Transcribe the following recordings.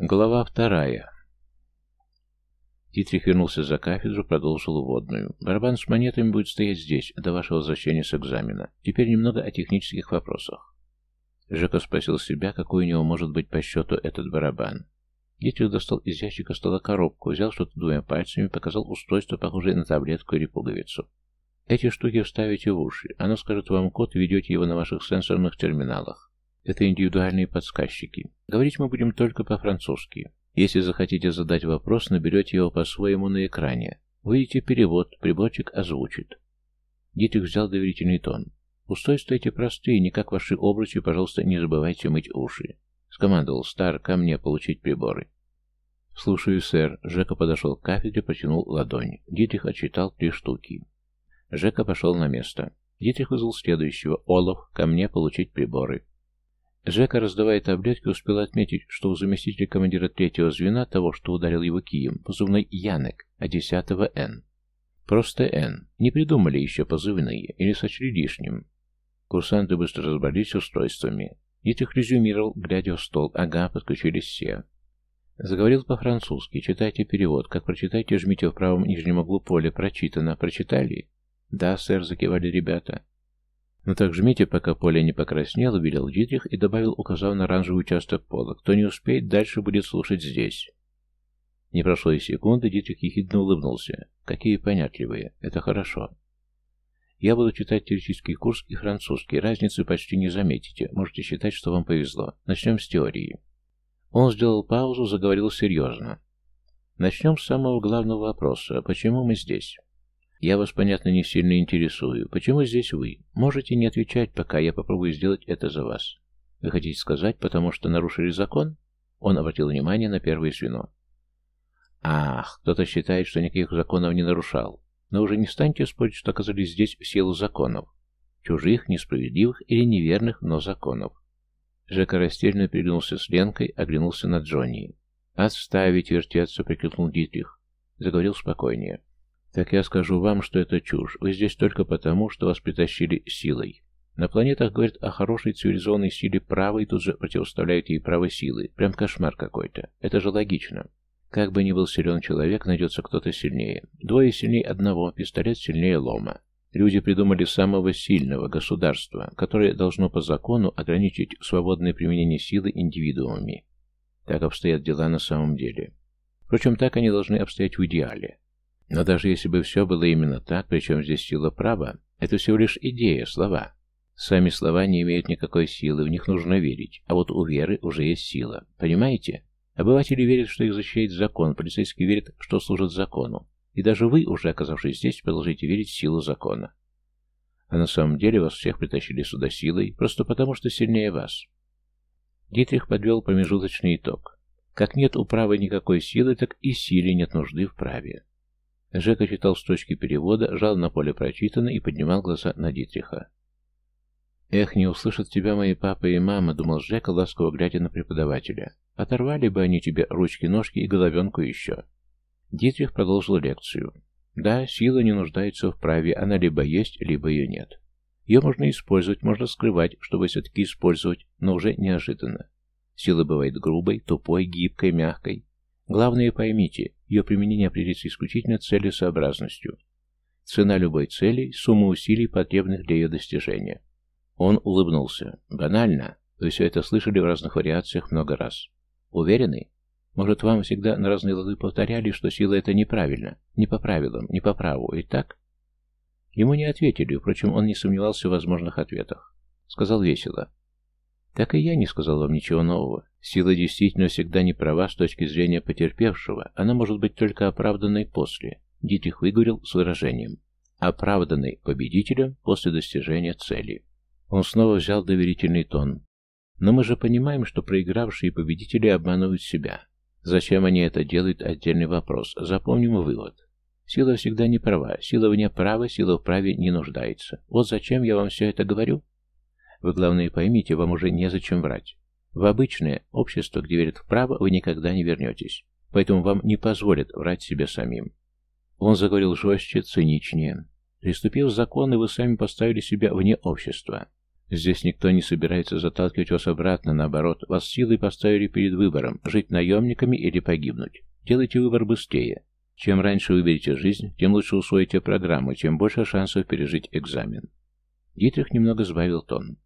Глава вторая. Дитрих вернулся за кафедру, продолжил уводную. Барабан с монетами будет стоять здесь, до вашего возвращения с экзамена. Теперь немного о технических вопросах. Жека спросил себя, какой у него может быть по счету этот барабан. Дитрих достал из ящика стола коробку, взял что-то двумя пальцами, показал устройство, похожее на таблетку или пуговицу. Эти штуки вставите в уши. Оно скажет вам код, и ведете его на ваших сенсорных терминалах. Это индивидуальные подсказчики. Говорить мы будем только по-французски. Если захотите задать вопрос, наберете его по-своему на экране. Увидите перевод, приборчик озвучит. Дитрих взял доверительный тон. Устройства эти простые, не как ваши обручи, пожалуйста, не забывайте мыть уши. Скомандовал Стар ко мне получить приборы. «Слушаю, сэр». Жека подошел к кафедре, протянул ладонь. Дитрих отчитал три штуки. Жека пошел на место. Дитрих вызвал следующего. «Олаф, ко мне получить приборы». Жека, раздавая таблетки, успел отметить, что у заместителя командира третьего звена, того, что ударил его кием, позывной Янек, а десятого Н. Просто Н. Не придумали еще позывные или сочли лишним. Курсанты быстро разобрались устройствами. Дитрих резюмировал, глядя в стол. Ага, подключились все. Заговорил по-французски. Читайте перевод. Как прочитайте, жмите в правом нижнем углу поля. Прочитано. Прочитали? Да, сэр, закивали ребята. «Ну так жмите, пока поле не покраснело», — велел Дитрих и добавил, указав на оранжевый участок пола. «Кто не успеет, дальше будет слушать здесь». Не прошло и секунды, Дитрих ехидно улыбнулся. «Какие понятливые. Это хорошо». «Я буду читать теоретический курс и французский. Разницы почти не заметите. Можете считать, что вам повезло. Начнем с теории». Он сделал паузу, заговорил серьезно. «Начнем с самого главного вопроса. Почему мы здесь?» Я вас, понятно, не сильно интересую. Почему здесь вы? Можете не отвечать, пока я попробую сделать это за вас. Вы хотите сказать, потому что нарушили закон? Он обратил внимание на первое звено. Ах, кто-то считает, что никаких законов не нарушал. Но уже не станьте спорить, что оказались здесь в силу законов. Чужих, несправедливых или неверных, но законов. Жека растерянно переглянулся с Ленкой, оглянулся на Джонни. «Отставить вертеться!» — прикрикнул Дитрих. Заговорил спокойнее. Так я скажу вам, что это чушь. Вы здесь только потому, что вас притащили силой. На планетах говорят о хорошей цивилизованной силе права и тут же противоставляют ей право силы. Прям кошмар какой-то. Это же логично. Как бы ни был силен человек, найдется кто-то сильнее. Двое сильнее одного, пистолет сильнее лома. Люди придумали самого сильного государства, которое должно по закону ограничить свободное применение силы индивидуумами. Так обстоят дела на самом деле. Впрочем, так они должны обстоять в идеале. Но даже если бы все было именно так, причем здесь сила права, это всего лишь идея, слова. Сами слова не имеют никакой силы, в них нужно верить, а вот у веры уже есть сила. Понимаете? Обыватели верят, что их защищает закон, полицейские верят, что служат закону. И даже вы, уже оказавшись здесь, продолжаете верить в силу закона. А на самом деле вас всех притащили сюда силой, просто потому что сильнее вас. Дитрих подвел промежуточный итог. Как нет у права никакой силы, так и силе нет нужды в праве. Жека читал строчки перевода, жал на поле прочитано и поднимал глаза на Дитриха. «Эх, не услышат тебя мои папа и мама», — думал Жека, ласково глядя на преподавателя. «Оторвали бы они тебе ручки-ножки и головенку еще». Дитрих продолжил лекцию. «Да, сила не нуждается в праве, она либо есть, либо ее нет. Ее можно использовать, можно скрывать, чтобы все-таки использовать, но уже неожиданно. Сила бывает грубой, тупой, гибкой, мягкой. Главное поймите, ее применение определится исключительно целесообразностью. Цена любой цели – сумма усилий, потребных для ее достижения. Он улыбнулся. Банально. Вы все это слышали в разных вариациях много раз. Уверены? Может, вам всегда на разные лады повторяли, что сила это неправильно, не по правилам, не по праву, и так? Ему не ответили, впрочем, он не сомневался в возможных ответах. Сказал весело. Так и я не сказал вам ничего нового. Сила действительно всегда не права с точки зрения потерпевшего, она может быть только оправданной после. Дитрих выговорил с выражением. Оправданной победителем после достижения цели. Он снова взял доверительный тон. Но мы же понимаем, что проигравшие победители обманывают себя. Зачем они это делают, отдельный вопрос. Запомним вывод. Сила всегда не права, сила вне права, сила в праве не нуждается. Вот зачем я вам все это говорю? Вы, главное, поймите, вам уже незачем врать. В обычное общество, где верят в право, вы никогда не вернетесь. Поэтому вам не позволят врать себе самим. Он заговорил жестче, циничнее. Приступив законы, вы сами поставили себя вне общества. Здесь никто не собирается заталкивать вас обратно, наоборот, вас силой поставили перед выбором, жить наемниками или погибнуть. Делайте выбор быстрее. Чем раньше выберете жизнь, тем лучше усвоите программу, тем больше шансов пережить экзамен. Дитрих немного сбавил тон.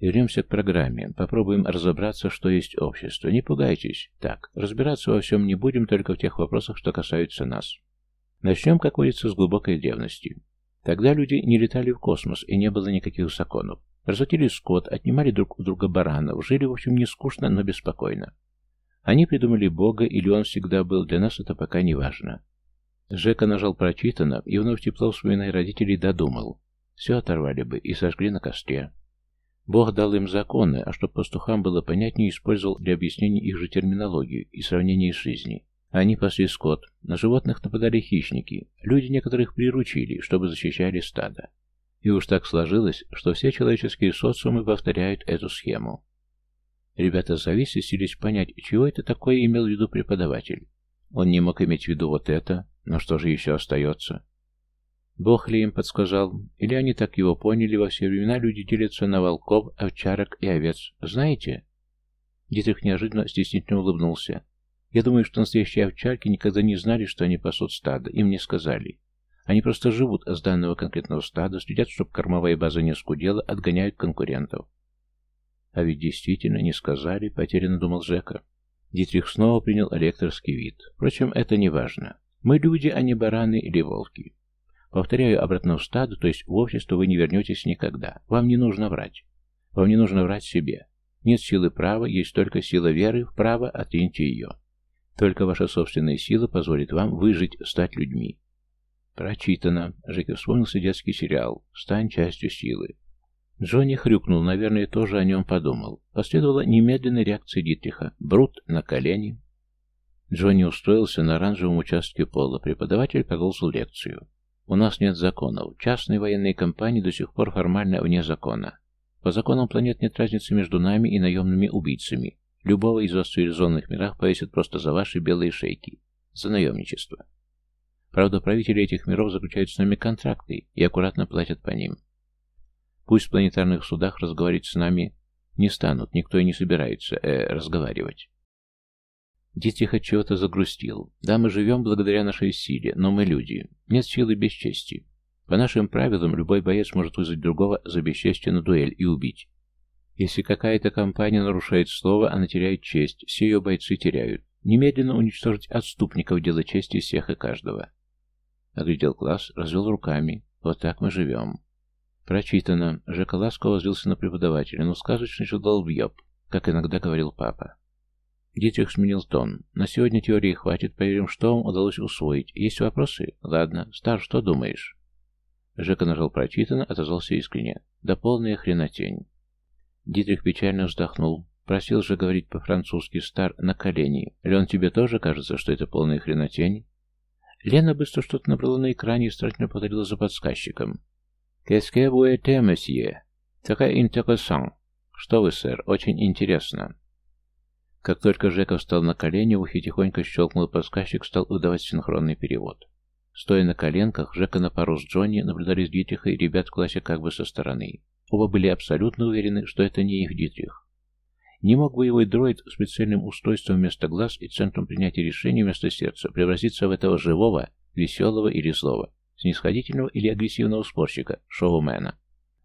Вернемся к программе. Попробуем разобраться, что есть общество. Не пугайтесь. Так, разбираться во всем не будем, только в тех вопросах, что касаются нас. Начнем, как говорится, с глубокой древности. Тогда люди не летали в космос, и не было никаких законов. Разводили скот, отнимали друг у друга баранов, жили, в общем, не скучно, но беспокойно. Они придумали Бога, или он всегда был, для нас это пока не важно. Жека нажал прочитано, и вновь тепло вспоминая родителей додумал. Все оторвали бы и сожгли на костре. Бог дал им законы, а чтобы пастухам было понятнее, использовал для объяснения их же терминологию и сравнения с жизнью. Они пасли скот, на животных нападали хищники, люди некоторых приручили, чтобы защищали стадо. И уж так сложилось, что все человеческие социумы повторяют эту схему. Ребята зависли, сились понять, чего это такое имел в виду преподаватель. Он не мог иметь в виду вот это, но что же еще остается? Бог ли им подсказал? Или они так его поняли, во все времена люди делятся на волков, овчарок и овец. Знаете? Дитрих неожиданно стеснительно улыбнулся. Я думаю, что настоящие овчарки никогда не знали, что они пасут стадо. Им не сказали. Они просто живут с данного конкретного стада, следят, чтобы кормовая база не скудела, отгоняют конкурентов. А ведь действительно не сказали, потерянно думал Жека. Дитрих снова принял лекторский вид. Впрочем, это не важно. Мы люди, а не бараны или волки. Повторяю, обратно в стадо, то есть в общество вы не вернетесь никогда. Вам не нужно врать. Вам не нужно врать себе. Нет силы права, есть только сила веры в право, отриньте ее. Только ваша собственная сила позволит вам выжить, стать людьми. Прочитано. Жеке вспомнился детский сериал «Стань частью силы». Джонни хрюкнул, наверное, тоже о нем подумал. Последовала немедленная реакция Дитриха. Брут на колени. Джонни устроился на оранжевом участке пола. Преподаватель продолжил лекцию. У нас нет законов. Частные военные компании до сих пор формально вне закона. По законам планет нет разницы между нами и наемными убийцами. Любого из вас в цивилизованных мирах повесят просто за ваши белые шейки. За наемничество. Правда, правители этих миров заключают с нами контракты и аккуратно платят по ним. Пусть в планетарных судах разговаривать с нами не станут, никто и не собирается э, разговаривать. Дитрих от чего-то загрустил. Да, мы живем благодаря нашей силе, но мы люди. Нет силы без чести. По нашим правилам, любой боец может вызвать другого за бесчестие на дуэль и убить. Если какая-то компания нарушает слово, она теряет честь, все ее бойцы теряют. Немедленно уничтожить отступников дело чести всех и каждого. Оглядел класс, развел руками. Вот так мы живем. Прочитано. Жека ласково возлился на преподавателя, но сказочный же долбьеб, как иногда говорил папа. Дитрих сменил тон. «На сегодня теории хватит, проверим, что вам удалось усвоить. Есть вопросы? Ладно. Стар, что думаешь?» Жека нажал прочитано, отозвался искренне. «Да полная хренотень». Дитрих печально вздохнул. Просил же говорить по-французски Стар на колени. Лен, тебе тоже кажется, что это полная хренотень? Лена быстро что-то набрала на экране и старательно повторила за подсказчиком. «Qu'est-ce que vous êtes, monsieur?» «Très intéressant». «Что вы, сэр? Очень интересно». Как только Жека встал на колени, в ухе тихонько щелкнул подсказчик, стал выдавать синхронный перевод. Стоя на коленках, Жека на пару с Джонни наблюдали с Дитриха и ребят в классе как бы со стороны. Оба были абсолютно уверены, что это не их Дитрих. Не мог боевой дроид с прицельным устройством вместо глаз и центром принятия решений вместо сердца превратиться в этого живого, веселого или злого, снисходительного или агрессивного спорщика, шоумена.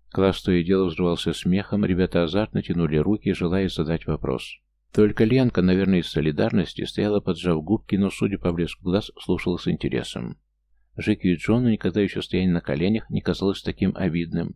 Класс то и дело взрывался смехом, ребята азартно тянули руки, желая задать вопрос. Только Ленка, наверное, из солидарности, стояла поджав губки, но, судя по блеску глаз, слушала с интересом. Жеки и Джону никогда еще стояние на коленях не казалось таким обидным.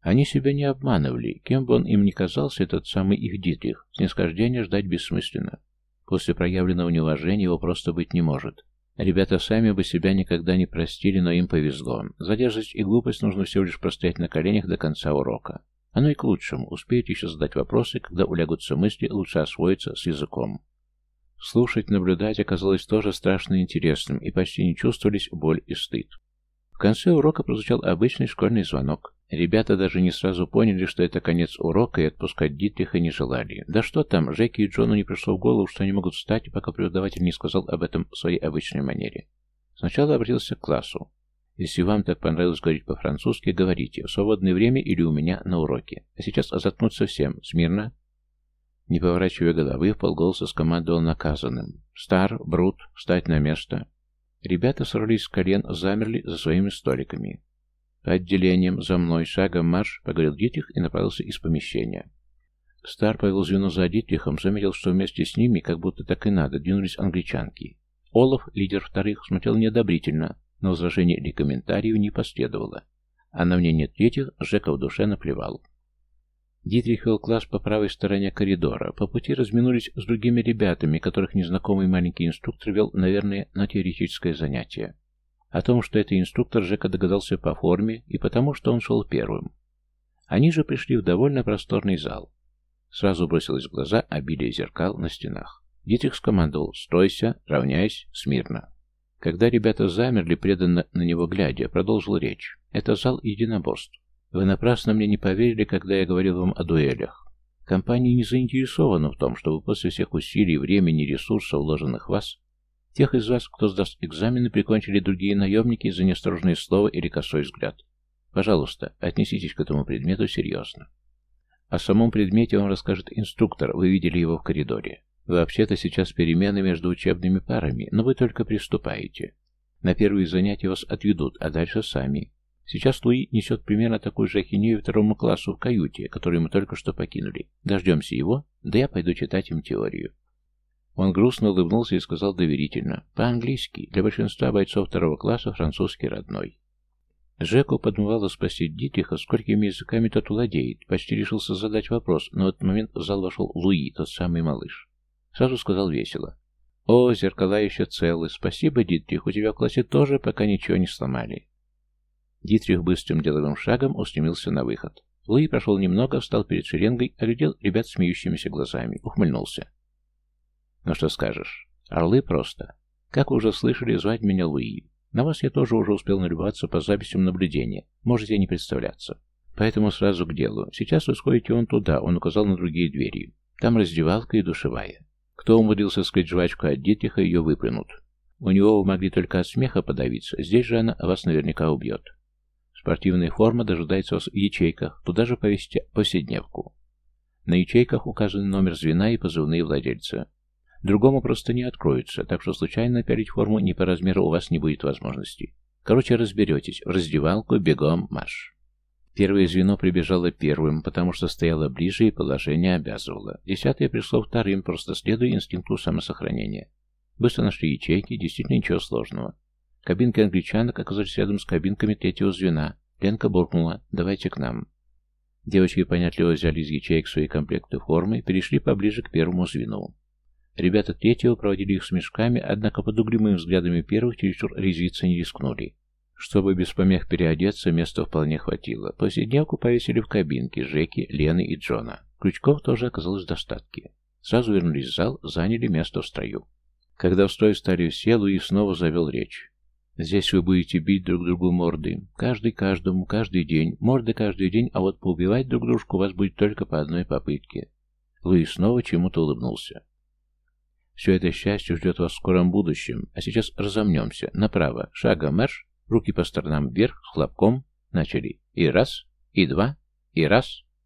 Они себя не обманывали, кем бы он им ни казался, этот самый их Дитрих, снисхождения ждать бессмысленно. После проявленного неуважения его просто быть не может. Ребята сами бы себя никогда не простили, но им повезло. За дерзость и глупость нужно всего лишь простоять на коленях до конца урока. Оно и к лучшему. Успеют еще задать вопросы, когда улягутся мысли, лучше освоиться с языком. Слушать, наблюдать оказалось тоже страшно интересным, и почти не чувствовались боль и стыд. В конце урока прозвучал обычный школьный звонок. Ребята даже не сразу поняли, что это конец урока, и отпускать Дитриха не желали. Да что там, Жеки и Джону не пришло в голову, что они могут встать, пока преподаватель не сказал об этом в своей обычной манере. Сначала обратился к классу. Если вам так понравилось говорить по-французски, говорите. В свободное время или у меня на уроке. А сейчас заткнуться всем. Смирно. Не поворачивая головы, полголоса скомандовал наказанным. «Стар, Брут, встать на место!» Ребята сорвались с колен, замерли за своими столиками. По отделениям, за мной, шагом марш, поговорил Дитрих и направился из помещения. Стар повел звено за Дитрихом, заметил, что вместе с ними, как будто так и надо, двинулись англичанки. Олаф, лидер вторых, смотрел неодобрительно, но возражений или комментариев не последовало. А на мнение третьих Жека в душе наплевал. Дитрих вел класс по правой стороне коридора. По пути разминулись с другими ребятами, которых незнакомый маленький инструктор вел, наверное, на теоретическое занятие. О том, что это инструктор, Жека догадался по форме и потому, что он шел первым. Они же пришли в довольно просторный зал. Сразу бросилось в глаза обилие зеркал на стенах. Дитрих скомандовал «Стройся, равняйся, смирно». Когда ребята замерли, преданно на него глядя, продолжил речь. «Это зал единоборств. Вы напрасно мне не поверили, когда я говорил вам о дуэлях. Компания не заинтересована в том, чтобы после всех усилий, времени и ресурсов, вложенных в вас, тех из вас, кто сдаст экзамены, прикончили другие наемники за неосторожное слово или косой взгляд. Пожалуйста, отнеситесь к этому предмету серьезно. О самом предмете вам расскажет инструктор, вы видели его в коридоре. Вообще-то сейчас перемены между учебными парами, но вы только приступаете. На первые занятия вас отведут, а дальше сами. Сейчас Луи несет примерно такую же ахинею второму классу в каюте, которую мы только что покинули. Дождемся его, да я пойду читать им теорию. Он грустно улыбнулся и сказал доверительно. По-английски. Для большинства бойцов второго класса французский родной. Жеку подмывало спросить Дитриха, сколькими языками тот владеет. Почти решился задать вопрос, но в этот момент в зал вошел Луи, тот самый малыш. Сразу сказал весело. «О, зеркала еще целы. Спасибо, Дитрих, у тебя в классе тоже пока ничего не сломали. Дитрих быстрым деловым шагом устремился на выход. Луи прошел немного, встал перед шеренгой, оглядел ребят смеющимися глазами, ухмыльнулся. «Ну что скажешь? Орлы просто. Как вы уже слышали, звать меня Луи. На вас я тоже уже успел налюбоваться по записям наблюдения. Можете не представляться. Поэтому сразу к делу. Сейчас вы сходите вон туда, он указал на другие двери. Там раздевалка и душевая. Кто умудрился скрыть жвачку от Дитриха, ее выплюнут. У него вы могли только от смеха подавиться. Здесь же она вас наверняка убьет. Спортивная форма дожидается вас в ячейках, туда же повесите повседневку. На ячейках указан номер звена и позывные владельца. Другому просто не откроется, так что случайно напялить форму не по размеру у вас не будет возможности. Короче, разберетесь. В раздевалку, бегом, марш. Первое звено прибежало первым, потому что стояло ближе и положение обязывало. Десятое пришло вторым, просто следуя инстинкту самосохранения. Быстро нашли ячейки, действительно ничего сложного. Кабинки англичанок оказались рядом с кабинками третьего звена. Ленка буркнула «давайте к нам». Девочки понятливо взяли из ячеек свои комплекты формы и перешли поближе к первому звену. Ребята третьего проводили их с мешками, однако под угрюмыми взглядами первых чересчур резвиться не рискнули. Чтобы без помех переодеться, места вполне хватило. Повседневку повесили в кабинке Жеки, Лены и Джона. Крючков тоже оказалось в достатке. Сразу вернулись в зал, заняли место в строю. Когда в строй стали все, Луи снова завел речь. Здесь вы будете бить друг другу морды. Каждый каждому, каждый день. Морды каждый день, а вот поубивать друг дружку у вас будет только по одной попытке. Луи снова чему-то улыбнулся. Все это счастье ждет вас в скором будущем, а сейчас разомнемся. Направо, шагом марш, руки по сторонам вверх, хлопком. Начали. И раз, и два, и раз.